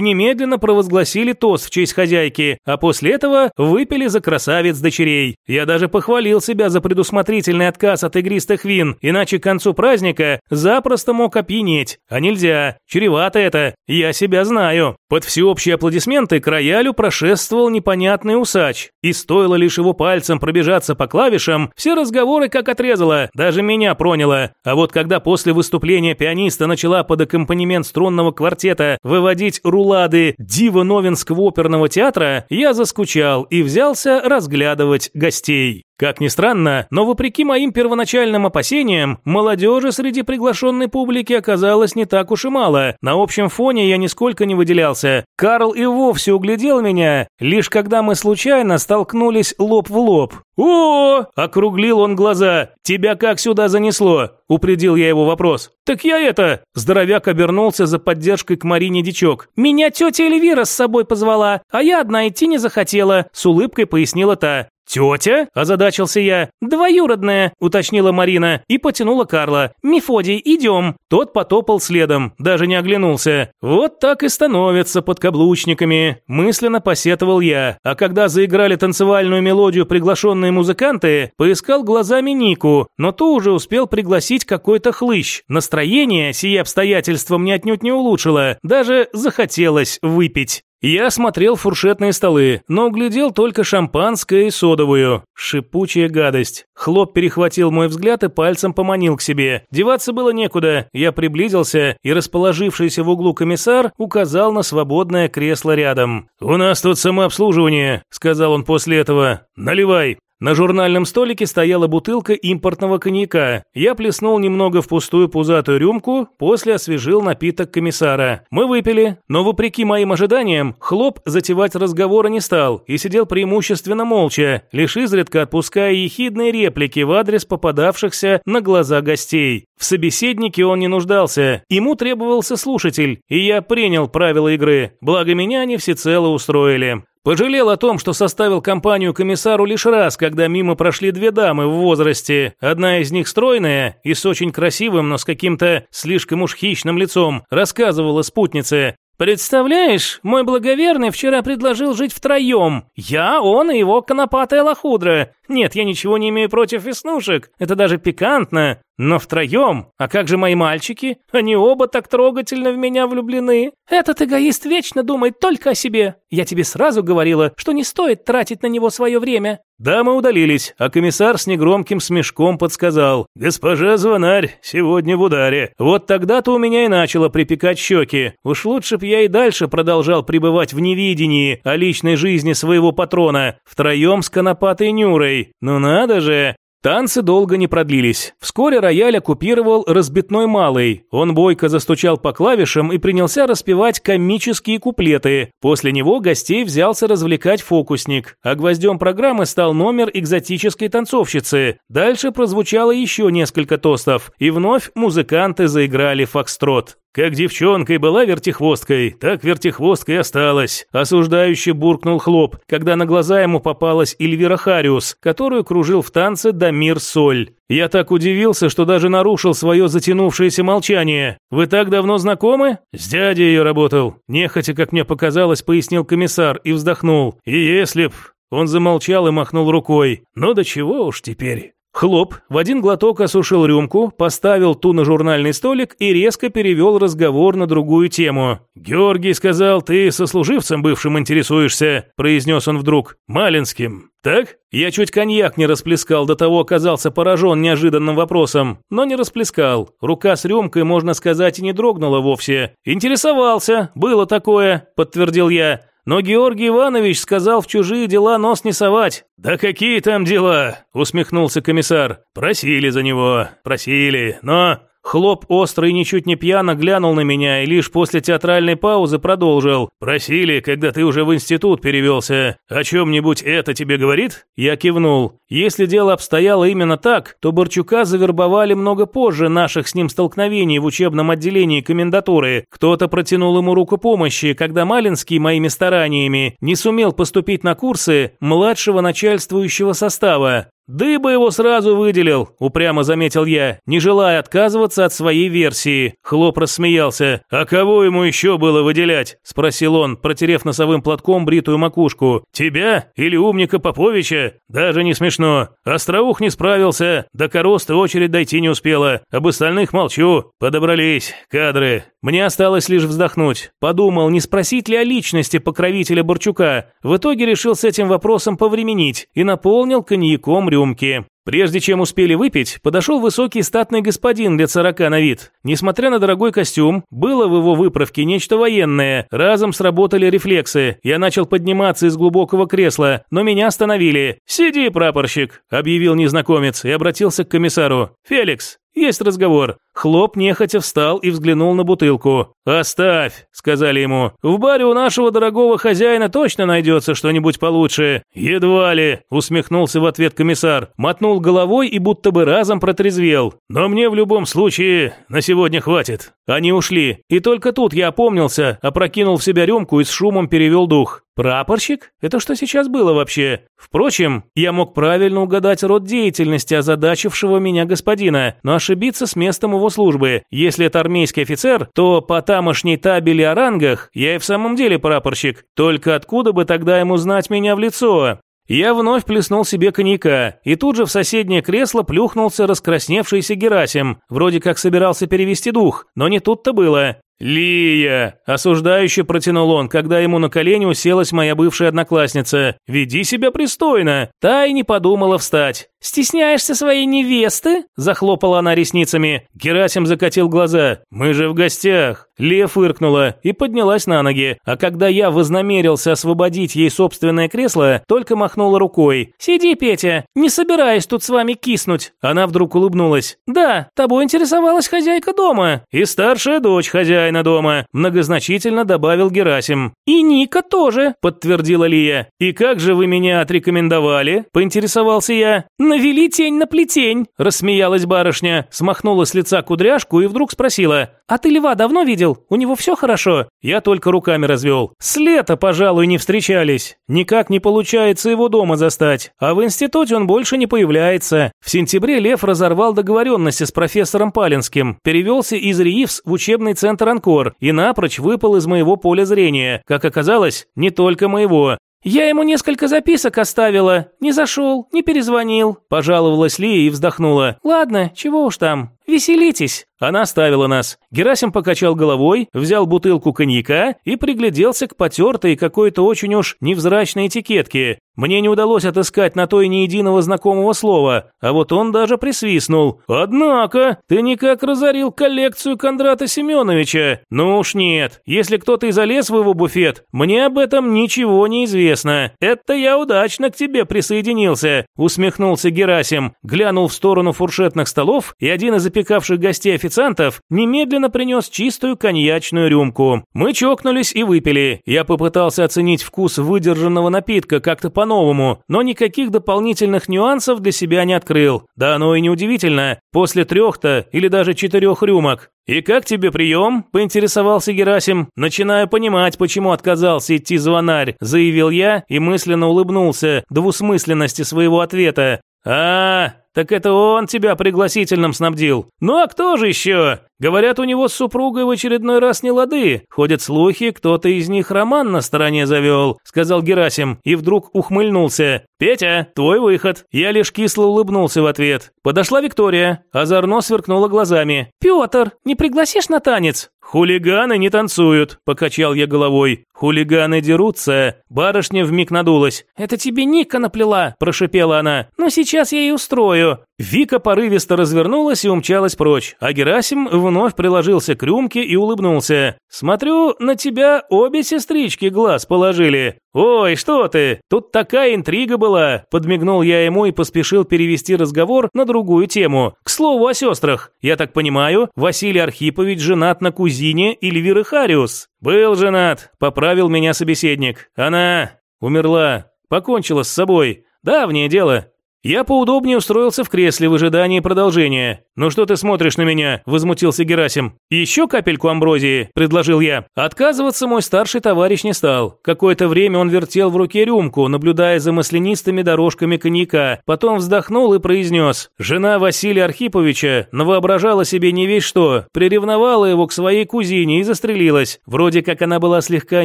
немедленно провозгласили тост в честь хозяйки, а после этого выпили за красавец дочерей. Я даже похвалил себя за предусмотрительный отказ от игристых вин, один, иначе к концу праздника запросто мог опьянеть. А нельзя, чревато это, я себя знаю. Под всеобщие аплодисменты к роялю прошествовал непонятный усач. И стоило лишь его пальцем пробежаться по клавишам, все разговоры как отрезало, даже меня проняло. А вот когда после выступления пианиста начала под аккомпанемент струнного квартета выводить рулады Дива Новинского оперного театра, я заскучал и взялся разглядывать гостей. Как ни странно, но вопреки моим первоначальным опасениям, молодежи среди приглашенной публики оказалось не так уж и мало. На общем фоне я нисколько не выделялся. Карл и вовсе углядел меня, лишь когда мы случайно столкнулись лоб в лоб. «О!» – округлил он глаза. «Тебя как сюда занесло?» – упредил я его вопрос. «Так я это...» – здоровяк обернулся за поддержкой к Марине Дичок. «Меня тетя Эльвира с собой позвала, а я одна идти не захотела», – с улыбкой пояснила та. «Тетя?» – озадачился я. «Двоюродная», – уточнила Марина и потянула Карла. «Мефодий, идем». Тот потопал следом, даже не оглянулся. «Вот так и становятся подкаблучниками», – мысленно посетовал я. А когда заиграли танцевальную мелодию приглашенные музыканты, поискал глазами Нику, но ту уже успел пригласить какой-то хлыщ. Настроение сие обстоятельства мне отнюдь не улучшило, даже захотелось выпить. Я осмотрел фуршетные столы, но углядел только шампанское и содовую. Шипучая гадость. Хлоп перехватил мой взгляд и пальцем поманил к себе. Деваться было некуда. Я приблизился, и расположившийся в углу комиссар указал на свободное кресло рядом. «У нас тут самообслуживание», — сказал он после этого. «Наливай». На журнальном столике стояла бутылка импортного коньяка. Я плеснул немного в пустую пузатую рюмку, после освежил напиток комиссара. Мы выпили, но вопреки моим ожиданиям, хлоп затевать разговора не стал и сидел преимущественно молча, лишь изредка отпуская ехидные реплики в адрес попадавшихся на глаза гостей. В собеседнике он не нуждался, ему требовался слушатель, и я принял правила игры, благо меня они всецело устроили. Пожалел о том, что составил компанию комиссару лишь раз, когда мимо прошли две дамы в возрасте. Одна из них стройная и с очень красивым, но с каким-то слишком уж хищным лицом, рассказывала спутнице. «Представляешь, мой благоверный вчера предложил жить втроем. Я, он и его конопатая лохудра. Нет, я ничего не имею против веснушек. Это даже пикантно. Но втроем? А как же мои мальчики? Они оба так трогательно в меня влюблены. Этот эгоист вечно думает только о себе. Я тебе сразу говорила, что не стоит тратить на него свое время. Да, мы удалились, а комиссар с негромким смешком подсказал. «Госпожа Звонарь, сегодня в ударе». Вот тогда-то у меня и начало припекать щеки. Уж лучше б я и дальше продолжал пребывать в невидении о личной жизни своего патрона, втроем с конопатой Нюрой. Ну надо же, Танцы долго не продлились. Вскоре рояль оккупировал разбитной малый. Он бойко застучал по клавишам и принялся распевать комические куплеты. После него гостей взялся развлекать фокусник. А гвоздем программы стал номер экзотической танцовщицы. Дальше прозвучало еще несколько тостов. И вновь музыканты заиграли фокстрот. Как девчонкой была вертихвосткой, так вертихвосткой осталась. Осуждающий буркнул хлоп, когда на глаза ему попалась Эльвира Хариус, которую кружил в танце Дамир Соль. Я так удивился, что даже нарушил свое затянувшееся молчание. Вы так давно знакомы? С дядей ее работал. Нехотя, как мне показалось, пояснил комиссар и вздохнул. И если б... Он замолчал и махнул рукой. Ну до чего уж теперь. Хлоп в один глоток осушил рюмку, поставил ту на журнальный столик и резко перевел разговор на другую тему. «Георгий сказал, ты сослуживцем бывшим интересуешься», – произнес он вдруг. «Малинским. Так? Я чуть коньяк не расплескал, до того оказался поражен неожиданным вопросом, но не расплескал. Рука с рюмкой, можно сказать, и не дрогнула вовсе. «Интересовался, было такое», – подтвердил я. Но Георгий Иванович сказал в чужие дела нос не совать. «Да какие там дела?» – усмехнулся комиссар. «Просили за него, просили, но...» Хлоп острый ничуть не пьяно глянул на меня и лишь после театральной паузы продолжил. «Просили, когда ты уже в институт перевелся. О чем-нибудь это тебе говорит?» Я кивнул. Если дело обстояло именно так, то Борчука завербовали много позже наших с ним столкновений в учебном отделении комендатуры. Кто-то протянул ему руку помощи, когда Малинский моими стараниями не сумел поступить на курсы младшего начальствующего состава. «Дыба его сразу выделил», – упрямо заметил я, не желая отказываться от своей версии. Хлоп рассмеялся. «А кого ему еще было выделять?» – спросил он, протерев носовым платком бритую макушку. «Тебя или умника Поповича? Даже не смешно. Остроух не справился, до короста очередь дойти не успела. Об остальных молчу. Подобрались. Кадры. Мне осталось лишь вздохнуть. Подумал, не спросить ли о личности покровителя Борчука. В итоге решил с этим вопросом повременить и наполнил коньяком рюмки. Прежде чем успели выпить, подошел высокий статный господин лет сорока на вид. Несмотря на дорогой костюм, было в его выправке нечто военное. Разом сработали рефлексы. Я начал подниматься из глубокого кресла, но меня остановили. «Сиди, прапорщик», – объявил незнакомец и обратился к комиссару. «Феликс, есть разговор. Хлоп нехотя встал и взглянул на бутылку. «Оставь», — сказали ему. «В баре у нашего дорогого хозяина точно найдется что-нибудь получше». «Едва ли», — усмехнулся в ответ комиссар. Мотнул головой и будто бы разом протрезвел. «Но мне в любом случае на сегодня хватит». Они ушли. И только тут я опомнился, опрокинул в себя рюмку и с шумом перевел дух. Прапорщик? Это что сейчас было вообще? Впрочем, я мог правильно угадать род деятельности озадачившего меня господина, но ошибиться с местом его службы. Если это армейский офицер, то по тамошней табели о рангах я и в самом деле прапорщик. Только откуда бы тогда ему знать меня в лицо? Я вновь плеснул себе коньяка, и тут же в соседнее кресло плюхнулся раскрасневшийся Герасим, вроде как собирался перевести дух, но не тут-то было. «Лия!» – осуждающе протянул он, когда ему на колени уселась моя бывшая одноклассница. «Веди себя пристойно!» Та и не подумала встать. «Стесняешься своей невесты?» – захлопала она ресницами. Герасим закатил глаза. «Мы же в гостях!» Лия фыркнула и поднялась на ноги, а когда я вознамерился освободить ей собственное кресло, только махнула рукой. «Сиди, Петя, не собираюсь тут с вами киснуть!» Она вдруг улыбнулась. «Да, тобой интересовалась хозяйка дома». «И старшая дочь хозяйка хозяина дома», – многозначительно добавил Герасим. «И Ника тоже», – подтвердила Лия. «И как же вы меня отрекомендовали?» – поинтересовался я. «Навели тень на плетень», – рассмеялась барышня, смахнула с лица кудряшку и вдруг спросила. «А ты Льва давно видел? У него все хорошо?» Я только руками развел. «С лета, пожалуй, не встречались. Никак не получается его дома застать. А в институте он больше не появляется. В сентябре Лев разорвал договоренности с профессором Палинским, перевелся из РИИФС в учебный центр Анкор и напрочь выпал из моего поля зрения. Как оказалось, не только моего. «Я ему несколько записок оставила. Не зашел, не перезвонил», – пожаловалась Лия и вздохнула. «Ладно, чего уж там. Веселитесь». Она оставила нас. Герасим покачал головой, взял бутылку коньяка и пригляделся к потертой какой-то очень уж невзрачной этикетке. Мне не удалось отыскать на той ни единого знакомого слова, а вот он даже присвистнул. «Однако, ты никак разорил коллекцию Кондрата Семеновича. Ну уж нет, если кто-то и залез в его буфет, мне об этом ничего не известно. Это я удачно к тебе присоединился», усмехнулся Герасим, глянул в сторону фуршетных столов, и один из запекавших гостей официантов немедленно принес чистую коньячную рюмку. Мы чокнулись и выпили. Я попытался оценить вкус выдержанного напитка как-то по-новому, но никаких дополнительных нюансов для себя не открыл. Да оно и не удивительно, после трех-то или даже четырех рюмок. «И как тебе прием?» – поинтересовался Герасим. «Начинаю понимать, почему отказался идти звонарь», – заявил я и мысленно улыбнулся двусмысленности своего ответа. «А, так это он тебя пригласительным снабдил. Ну а кто же еще? Говорят, у него с супругой в очередной раз не лады. Ходят слухи, кто-то из них роман на стороне завел», — сказал Герасим и вдруг ухмыльнулся. «Петя, твой выход». Я лишь кисло улыбнулся в ответ. Подошла Виктория, озорно сверкнула глазами. «Петр, не пригласишь на танец?» «Хулиганы не танцуют», – покачал я головой. «Хулиганы дерутся». Барышня вмиг надулась. «Это тебе Ника наплела», – прошипела она. «Ну, сейчас я и устрою». Вика порывисто развернулась и умчалась прочь, а Герасим вновь приложился к рюмке и улыбнулся. «Смотрю, на тебя обе сестрички глаз положили. Ой, что ты, тут такая интрига была!» Подмигнул я ему и поспешил перевести разговор на другую тему. К слову о сестрах. Я так понимаю, Василий Архипович женат на кузине Эльвиры Хариус. «Был женат», – поправил меня собеседник. «Она умерла, покончила с собой. Давнее дело. Я поудобнее устроился в кресле в ожидании продолжения. «Ну что ты смотришь на меня?» – возмутился Герасим. «Еще капельку амброзии?» – предложил я. Отказываться мой старший товарищ не стал. Какое-то время он вертел в руке рюмку, наблюдая за маслянистыми дорожками коньяка. Потом вздохнул и произнес. Жена Василия Архиповича навоображала себе не весь что, приревновала его к своей кузине и застрелилась. Вроде как она была слегка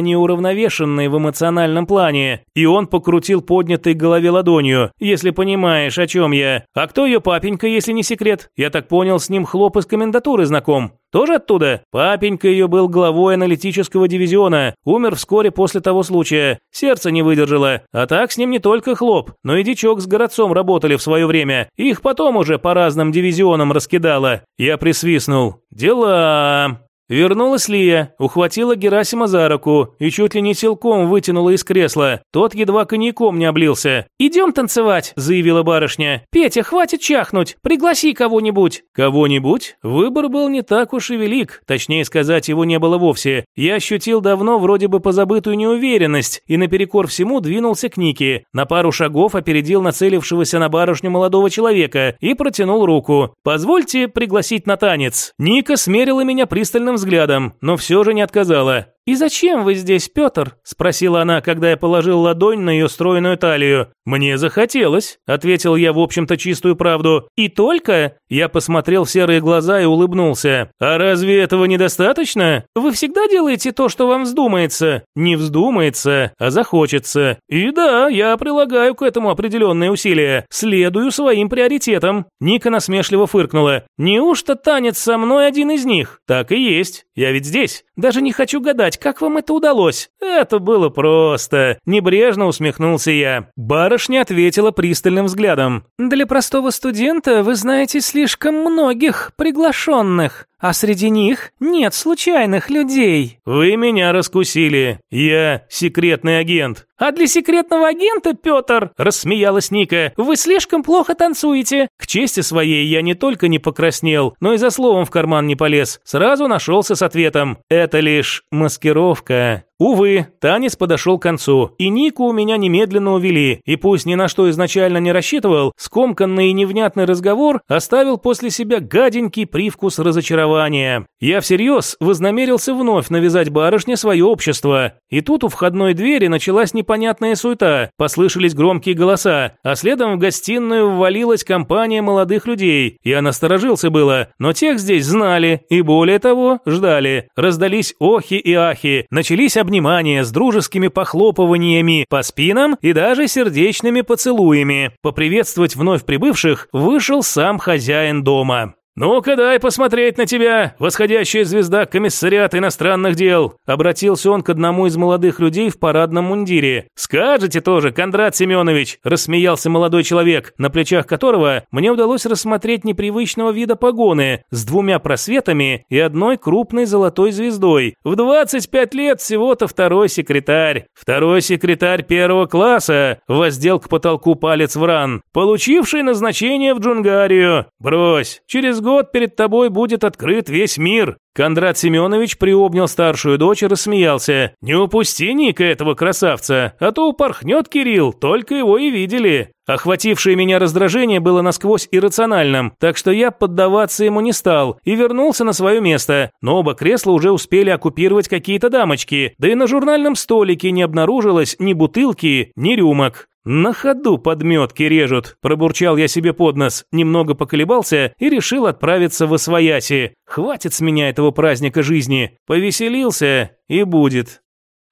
неуравновешенной в эмоциональном плане. И он покрутил поднятой голове ладонью, если понимаешь, о чем я. А кто ее папенька, если не секрет? Я так понял, с ним хлоп из комендатуры знаком. Тоже оттуда? Папенька ее был главой аналитического дивизиона, умер вскоре после того случая. Сердце не выдержало. А так с ним не только хлоп, но и дичок с городцом работали в свое время. Их потом уже по разным дивизионам раскидало. Я присвистнул. Дела. Вернулась Лия, ухватила Герасима за руку и чуть ли не силком вытянула из кресла. Тот едва коньяком не облился. «Идем танцевать», – заявила барышня. «Петя, хватит чахнуть, пригласи кого-нибудь». «Кого-нибудь?» Выбор был не так уж и велик, точнее сказать, его не было вовсе. Я ощутил давно вроде бы позабытую неуверенность и наперекор всему двинулся к Нике. На пару шагов опередил нацелившегося на барышню молодого человека и протянул руку. «Позвольте пригласить на танец». Ника смерила меня пристальным взглядом, но все же не отказала. «И зачем вы здесь, Петр?» – спросила она, когда я положил ладонь на ее стройную талию. «Мне захотелось», – ответил я, в общем-то, чистую правду. «И только?» Я посмотрел в серые глаза и улыбнулся. «А разве этого недостаточно? Вы всегда делаете то, что вам вздумается?» «Не вздумается, а захочется. И да, я прилагаю к этому определенные усилия. Следую своим приоритетам». Ника насмешливо фыркнула. «Неужто танец со мной один из них?» «Так и есть. Я ведь здесь. Даже не хочу гадать, как вам это удалось. Это было просто. Небрежно усмехнулся я. Барышня ответила пристальным взглядом. Для простого студента вы знаете слишком многих приглашенных а среди них нет случайных людей. Вы меня раскусили. Я секретный агент. А для секретного агента, Петр, рассмеялась Ника, вы слишком плохо танцуете. К чести своей я не только не покраснел, но и за словом в карман не полез. Сразу нашелся с ответом. Это лишь маскировка. Увы, танец подошел к концу, и Нику у меня немедленно увели, и пусть ни на что изначально не рассчитывал, скомканный и невнятный разговор оставил после себя гаденький привкус разочарования. Я всерьез вознамерился вновь навязать барышне свое общество, и тут у входной двери началась непонятная суета, послышались громкие голоса, а следом в гостиную ввалилась компания молодых людей. Я насторожился было, но тех здесь знали, и более того, ждали. Раздались охи и ахи, начались обнимания с дружескими похлопываниями по спинам и даже сердечными поцелуями. Поприветствовать вновь прибывших вышел сам хозяин дома. «Ну-ка дай посмотреть на тебя, восходящая звезда комиссариата иностранных дел!» Обратился он к одному из молодых людей в парадном мундире. «Скажете тоже, Кондрат Семенович!» Рассмеялся молодой человек, на плечах которого мне удалось рассмотреть непривычного вида погоны с двумя просветами и одной крупной золотой звездой. В 25 лет всего-то второй секретарь. Второй секретарь первого класса, воздел к потолку палец Вран, получивший назначение в Джунгарию. Брось, через год перед тобой будет открыт весь мир. Кондрат Семенович приобнял старшую дочь и рассмеялся. «Не упусти Ника этого красавца, а то упорхнет Кирилл, только его и видели». Охватившее меня раздражение было насквозь иррациональным, так что я поддаваться ему не стал и вернулся на свое место. Но оба кресла уже успели оккупировать какие-то дамочки, да и на журнальном столике не обнаружилось ни бутылки, ни рюмок. «На ходу подметки режут», – пробурчал я себе под нос, немного поколебался и решил отправиться в Освояси. «Хватит с меня этого праздника жизни. Повеселился и будет».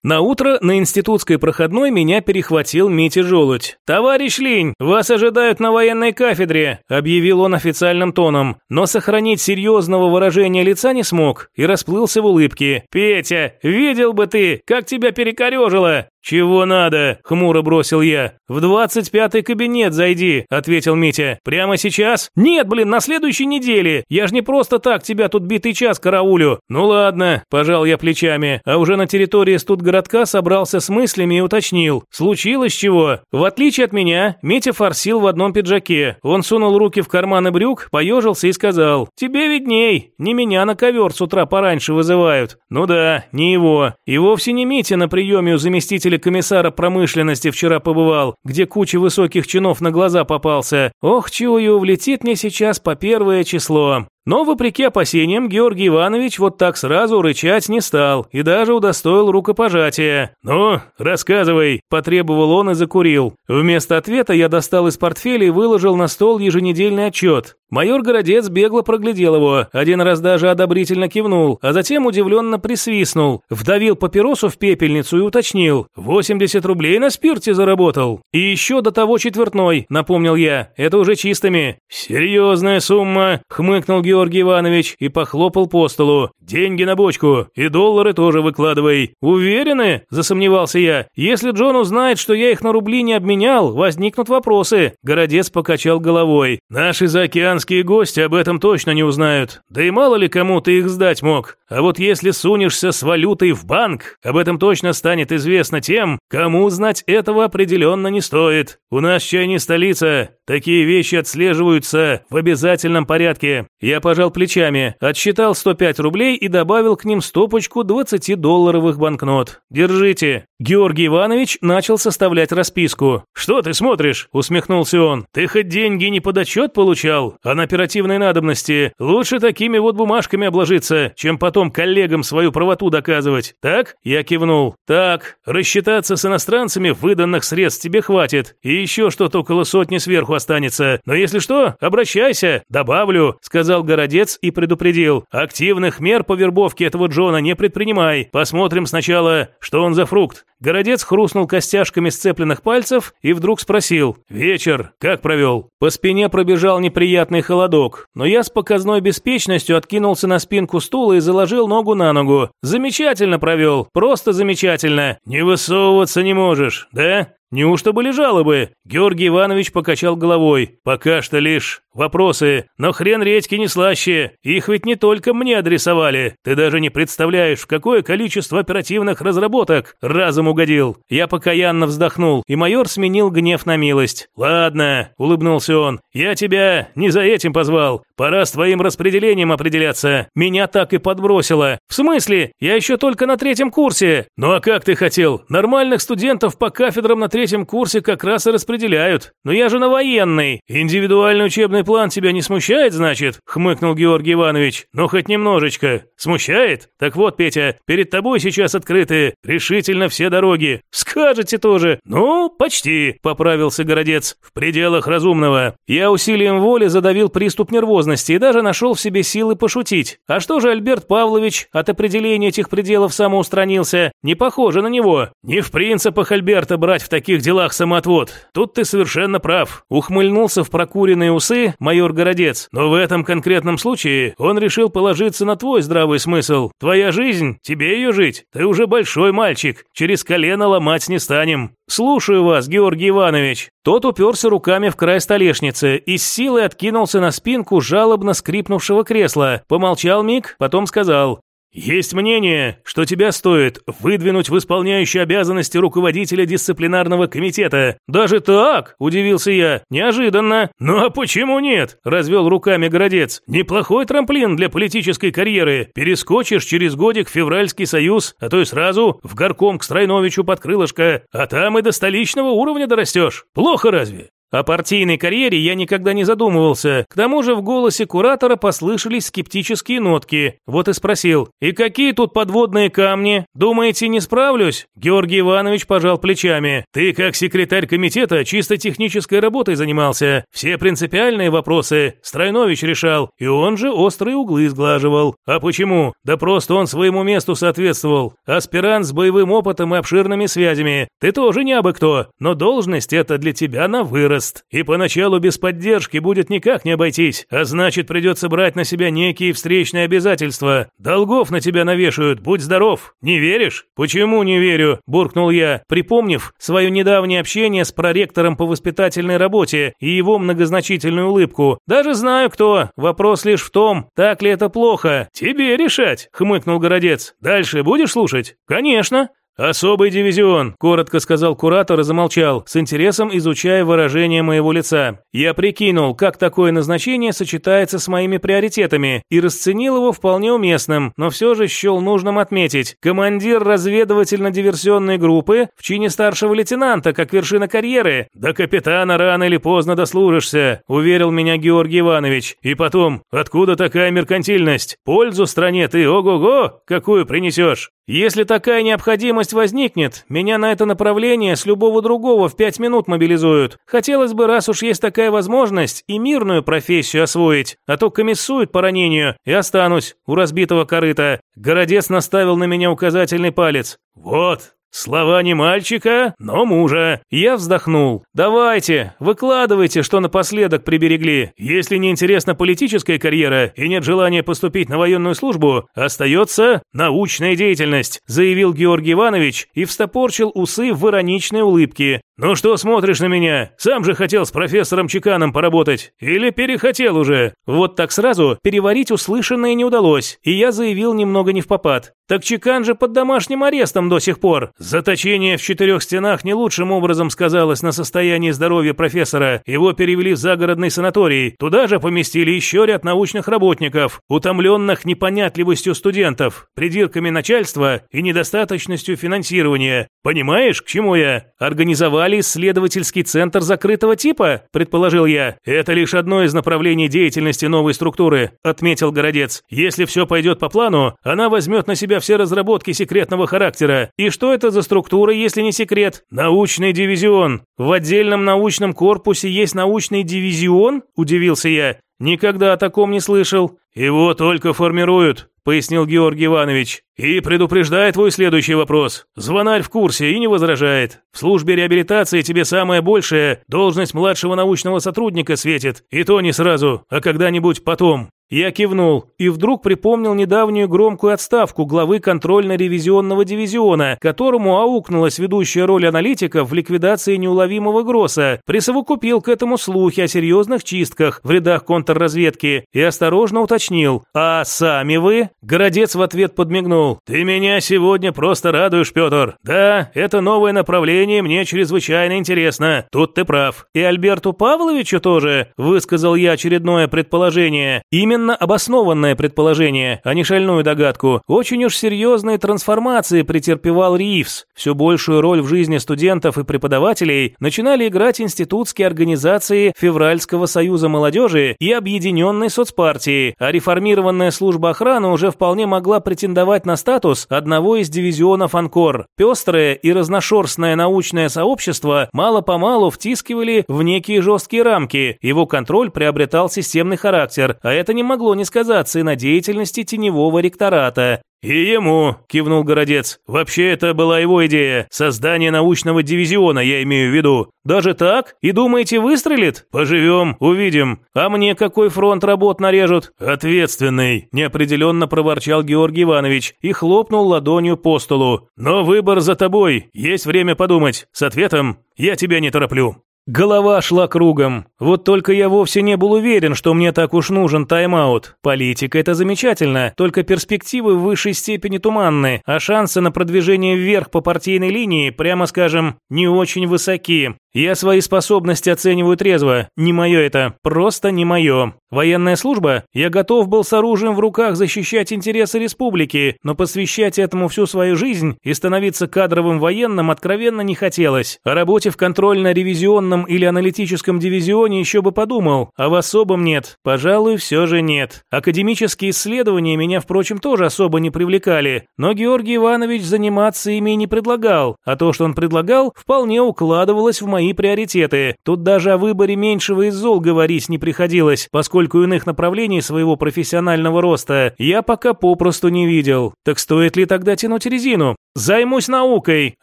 На утро на институтской проходной меня перехватил Митя Желудь. «Товарищ Линь, вас ожидают на военной кафедре», – объявил он официальным тоном, но сохранить серьезного выражения лица не смог и расплылся в улыбке. «Петя, видел бы ты, как тебя перекорежило! «Чего надо?» – хмуро бросил я. «В двадцать пятый кабинет зайди», – ответил Митя. «Прямо сейчас?» «Нет, блин, на следующей неделе. Я ж не просто так тебя тут битый час караулю». «Ну ладно», – пожал я плечами, а уже на территории студгородка собрался с мыслями и уточнил. «Случилось чего?» В отличие от меня, Митя форсил в одном пиджаке. Он сунул руки в карманы брюк, поежился и сказал. «Тебе видней. Не меня на ковер с утра пораньше вызывают». «Ну да, не его. И вовсе не Митя на приеме у заместителя заместителя комиссара промышленности вчера побывал, где куча высоких чинов на глаза попался. Ох, чую, влетит мне сейчас по первое число. Но, вопреки опасениям, Георгий Иванович вот так сразу рычать не стал и даже удостоил рукопожатия. «Ну, рассказывай», – потребовал он и закурил. Вместо ответа я достал из портфеля и выложил на стол еженедельный отчет. Майор Городец бегло проглядел его, один раз даже одобрительно кивнул, а затем удивленно присвистнул, вдавил папиросу в пепельницу и уточнил. «80 рублей на спирте заработал. И еще до того четвертной», – напомнил я, – «это уже чистыми». «Серьезная сумма», – хмыкнул Георгий Иванович и похлопал по столу. «Деньги на бочку, и доллары тоже выкладывай». «Уверены?» – засомневался я. «Если Джон узнает, что я их на рубли не обменял, возникнут вопросы». Городец покачал головой. «Наши заокеанские гости об этом точно не узнают. Да и мало ли кому ты их сдать мог. А вот если сунешься с валютой в банк, об этом точно станет известно тем, кому знать этого определенно не стоит. У нас чай не столица. Такие вещи отслеживаются в обязательном порядке. Я пожал плечами, отсчитал 105 рублей и добавил к ним стопочку 20-долларовых банкнот. Держите. Георгий Иванович начал составлять расписку. «Что ты смотришь?» – усмехнулся он. «Ты хоть деньги не под отчет получал, а на оперативной надобности. Лучше такими вот бумажками обложиться, чем потом коллегам свою правоту доказывать. Так?» Я кивнул. «Так, рассчитаться с иностранцами выданных средств тебе хватит. И еще что-то около сотни сверху останется. Но если что, обращайся, добавлю», – сказал Городец и предупредил. «Активных мер по вербовке этого Джона не предпринимай. Посмотрим сначала, что он за фрукт. Городец хрустнул костяшками сцепленных пальцев и вдруг спросил «Вечер, как провел?» По спине пробежал неприятный холодок, но я с показной беспечностью откинулся на спинку стула и заложил ногу на ногу. «Замечательно провел, просто замечательно. Не высовываться не можешь, да?» «Неужто были жалобы?» Георгий Иванович покачал головой. «Пока что лишь вопросы. Но хрен редьки не слаще. Их ведь не только мне адресовали. Ты даже не представляешь, какое количество оперативных разработок разом угодил». Я покаянно вздохнул, и майор сменил гнев на милость. «Ладно», – улыбнулся он. «Я тебя не за этим позвал. Пора с твоим распределением определяться. Меня так и подбросило. В смысле? Я еще только на третьем курсе. Ну а как ты хотел? Нормальных студентов по кафедрам на третьем курсе как раз и распределяют. Но я же на военный. Индивидуальный учебный план тебя не смущает, значит? Хмыкнул Георгий Иванович. Ну хоть немножечко. Смущает? Так вот, Петя, перед тобой сейчас открыты решительно все дороги. Скажете тоже. Ну, почти, поправился Городец. В пределах разумного. Я усилием воли задавил приступ нервозности и даже нашел в себе силы пошутить. А что же Альберт Павлович от определения этих пределов самоустранился? Не похоже на него. Не в принципах Альберта брать в таких делах самоотвод. Тут ты совершенно прав. Ухмыльнулся в прокуренные усы майор Городец. Но в этом конкретном случае он решил положиться на твой здравый смысл. Твоя жизнь, тебе ее жить. Ты уже большой мальчик. Через колено ломать не станем. «Слушаю вас, Георгий Иванович». Тот уперся руками в край столешницы и с силой откинулся на спинку жалобно скрипнувшего кресла. Помолчал миг, потом сказал «Есть мнение, что тебя стоит выдвинуть в исполняющие обязанности руководителя дисциплинарного комитета. Даже так?» – удивился я. «Неожиданно». «Ну а почему нет?» – развел руками Городец. «Неплохой трамплин для политической карьеры. Перескочишь через годик в Февральский союз, а то и сразу в горком к Стройновичу под крылышко, а там и до столичного уровня дорастешь. Плохо разве?» О партийной карьере я никогда не задумывался. К тому же в голосе куратора послышались скептические нотки. Вот и спросил, «И какие тут подводные камни? Думаете, не справлюсь?» Георгий Иванович пожал плечами. «Ты, как секретарь комитета, чисто технической работой занимался. Все принципиальные вопросы Стройнович решал, и он же острые углы сглаживал. А почему? Да просто он своему месту соответствовал. Аспирант с боевым опытом и обширными связями. Ты тоже не абы кто, но должность это для тебя на вырос возраст, и поначалу без поддержки будет никак не обойтись, а значит придется брать на себя некие встречные обязательства. Долгов на тебя навешают, будь здоров. Не веришь? Почему не верю? буркнул я, припомнив свое недавнее общение с проректором по воспитательной работе и его многозначительную улыбку. Даже знаю кто. Вопрос лишь в том, так ли это плохо. Тебе решать, хмыкнул Городец. Дальше будешь слушать? Конечно. «Особый дивизион», – коротко сказал куратор и замолчал, с интересом изучая выражение моего лица. Я прикинул, как такое назначение сочетается с моими приоритетами, и расценил его вполне уместным, но все же счел нужным отметить. Командир разведывательно-диверсионной группы в чине старшего лейтенанта, как вершина карьеры. До капитана рано или поздно дослужишься, уверил меня Георгий Иванович. И потом, откуда такая меркантильность? Пользу стране ты, ого-го, какую принесешь? Если такая необходимость возникнет, меня на это направление с любого другого в пять минут мобилизуют. Хотелось бы, раз уж есть такая возможность, и мирную профессию освоить, а то комиссуют по ранению, и останусь у разбитого корыта. Городец наставил на меня указательный палец. Вот, Слова не мальчика, но мужа. Я вздохнул. Давайте, выкладывайте, что напоследок приберегли. Если не интересна политическая карьера и нет желания поступить на военную службу, остается научная деятельность, заявил Георгий Иванович и встопорчил усы в ироничной улыбке. «Ну что смотришь на меня? Сам же хотел с профессором Чеканом поработать. Или перехотел уже?» Вот так сразу переварить услышанное не удалось, и я заявил немного не в попад. «Так Чекан же под домашним арестом до сих пор. Заточение в четырех стенах не лучшим образом сказалось на состоянии здоровья профессора. Его перевели в загородный санаторий. Туда же поместили еще ряд научных работников, утомленных непонятливостью студентов, придирками начальства и недостаточностью финансирования. Понимаешь, к чему я? Организовали исследовательский центр закрытого типа, предположил я. Это лишь одно из направлений деятельности новой структуры, отметил Городец. Если все пойдет по плану, она возьмет на себя все разработки секретного характера. И что это за структура, если не секрет? Научный дивизион. В отдельном научном корпусе есть научный дивизион? Удивился я. Никогда о таком не слышал. Его только формируют, пояснил Георгий Иванович. И предупреждает твой следующий вопрос. Звонарь в курсе и не возражает. В службе реабилитации тебе самое большее должность младшего научного сотрудника светит, и то не сразу, а когда-нибудь потом. Я кивнул и вдруг припомнил недавнюю громкую отставку главы контрольно-ревизионного дивизиона, которому аукнулась ведущая роль аналитика в ликвидации неуловимого Гросса, присовокупил к этому слухи о серьезных чистках в рядах контрразведки и осторожно уточнил «А сами вы?» Городец в ответ подмигнул «Ты меня сегодня просто радуешь, Петр. Да, это новое направление мне чрезвычайно интересно. Тут ты прав. И Альберту Павловичу тоже?» высказал я очередное предположение. Именно Именно обоснованное предположение, а не шальную догадку. Очень уж серьезные трансформации претерпевал Ривз. Все большую роль в жизни студентов и преподавателей начинали играть институтские организации Февральского союза молодежи и Объединенной соцпартии, а реформированная служба охраны уже вполне могла претендовать на статус одного из дивизионов Анкор. Пестрое и разношерстное научное сообщество мало-помалу втискивали в некие жесткие рамки, его контроль приобретал системный характер, а это не могло не сказаться и на деятельности теневого ректората. «И ему», – кивнул Городец. «Вообще это была его идея. Создание научного дивизиона, я имею в виду. Даже так? И думаете, выстрелит? Поживем, увидим. А мне какой фронт работ нарежут?» «Ответственный», – неопределенно проворчал Георгий Иванович и хлопнул ладонью по столу. «Но выбор за тобой. Есть время подумать. С ответом я тебя не тороплю». Голова шла кругом. Вот только я вовсе не был уверен, что мне так уж нужен тайм-аут. Политика – это замечательно, только перспективы в высшей степени туманны, а шансы на продвижение вверх по партийной линии, прямо скажем, не очень высоки. Я свои способности оцениваю трезво. Не мое это. Просто не мое. Военная служба? Я готов был с оружием в руках защищать интересы республики, но посвящать этому всю свою жизнь и становиться кадровым военным откровенно не хотелось. О работе в контрольно-ревизионном или аналитическом дивизионе еще бы подумал, а в особом нет. Пожалуй, все же нет. Академические исследования меня, впрочем, тоже особо не привлекали, но Георгий Иванович заниматься ими не предлагал, а то, что он предлагал, вполне укладывалось в мои мои приоритеты. Тут даже о выборе меньшего из зол говорить не приходилось, поскольку иных направлений своего профессионального роста я пока попросту не видел. Так стоит ли тогда тянуть резину? «Займусь наукой», –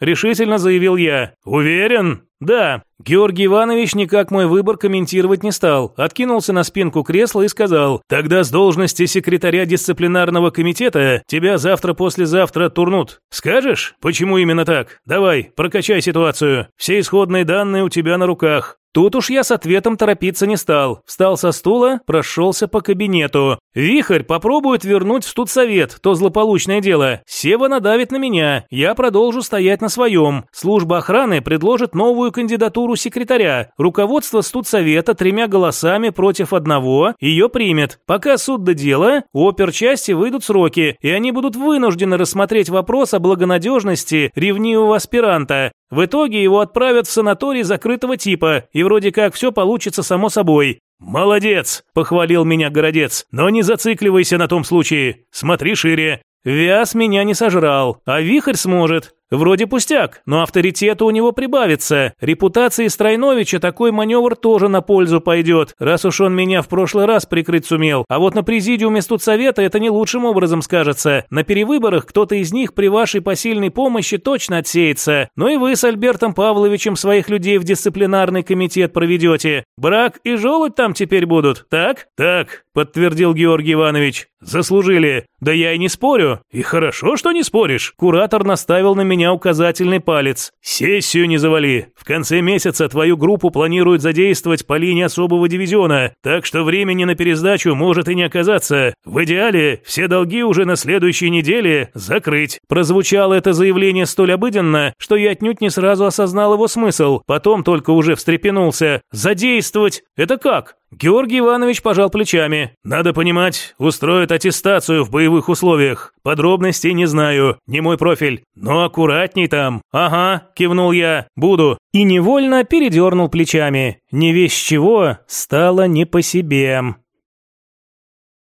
решительно заявил я. «Уверен?» «Да». Георгий Иванович никак мой выбор комментировать не стал, откинулся на спинку кресла и сказал, «Тогда с должности секретаря дисциплинарного комитета тебя завтра-послезавтра турнут. Скажешь, почему именно так? Давай, прокачай ситуацию. Все исходные данные у тебя на руках. Тут уж я с ответом торопиться не стал. Встал со стула, прошелся по кабинету. Вихрь попробует вернуть в студсовет то злополучное дело. Сева надавит на меня. Я продолжу стоять на своем. Служба охраны предложит новую кандидатуру секретаря. Руководство студсовета тремя голосами против одного ее примет. Пока суд до дела, у оперчасти выйдут сроки, и они будут вынуждены рассмотреть вопрос о благонадежности ревнивого аспиранта. В итоге его отправят в санаторий закрытого типа, и вроде как все получится само собой. «Молодец!» – похвалил меня Городец. «Но не зацикливайся на том случае. Смотри шире. Вяз меня не сожрал, а вихрь сможет. Вроде пустяк, но авторитета у него прибавится. Репутации Стройновича такой маневр тоже на пользу пойдет, раз уж он меня в прошлый раз прикрыть сумел. А вот на президиуме студсовета это не лучшим образом скажется. На перевыборах кто-то из них при вашей посильной помощи точно отсеется. Ну и вы с Альбертом Павловичем своих людей в дисциплинарный комитет проведете. Брак и желудь там теперь будут, так? Так, подтвердил Георгий Иванович. Заслужили. Да я и не спорю. И хорошо, что не споришь. Куратор наставил на меня указательный палец. Сессию не завали. В конце месяца твою группу планируют задействовать по линии особого дивизиона, так что времени на пересдачу может и не оказаться. В идеале все долги уже на следующей неделе закрыть. Прозвучало это заявление столь обыденно, что я отнюдь не сразу осознал его смысл. Потом только уже встрепенулся. Задействовать? Это как? Георгий Иванович пожал плечами. «Надо понимать, устроят аттестацию в боевых условиях. Подробностей не знаю, не мой профиль. Но аккуратней там». «Ага», – кивнул я, – «буду». И невольно передернул плечами. Не весь чего стало не по себе.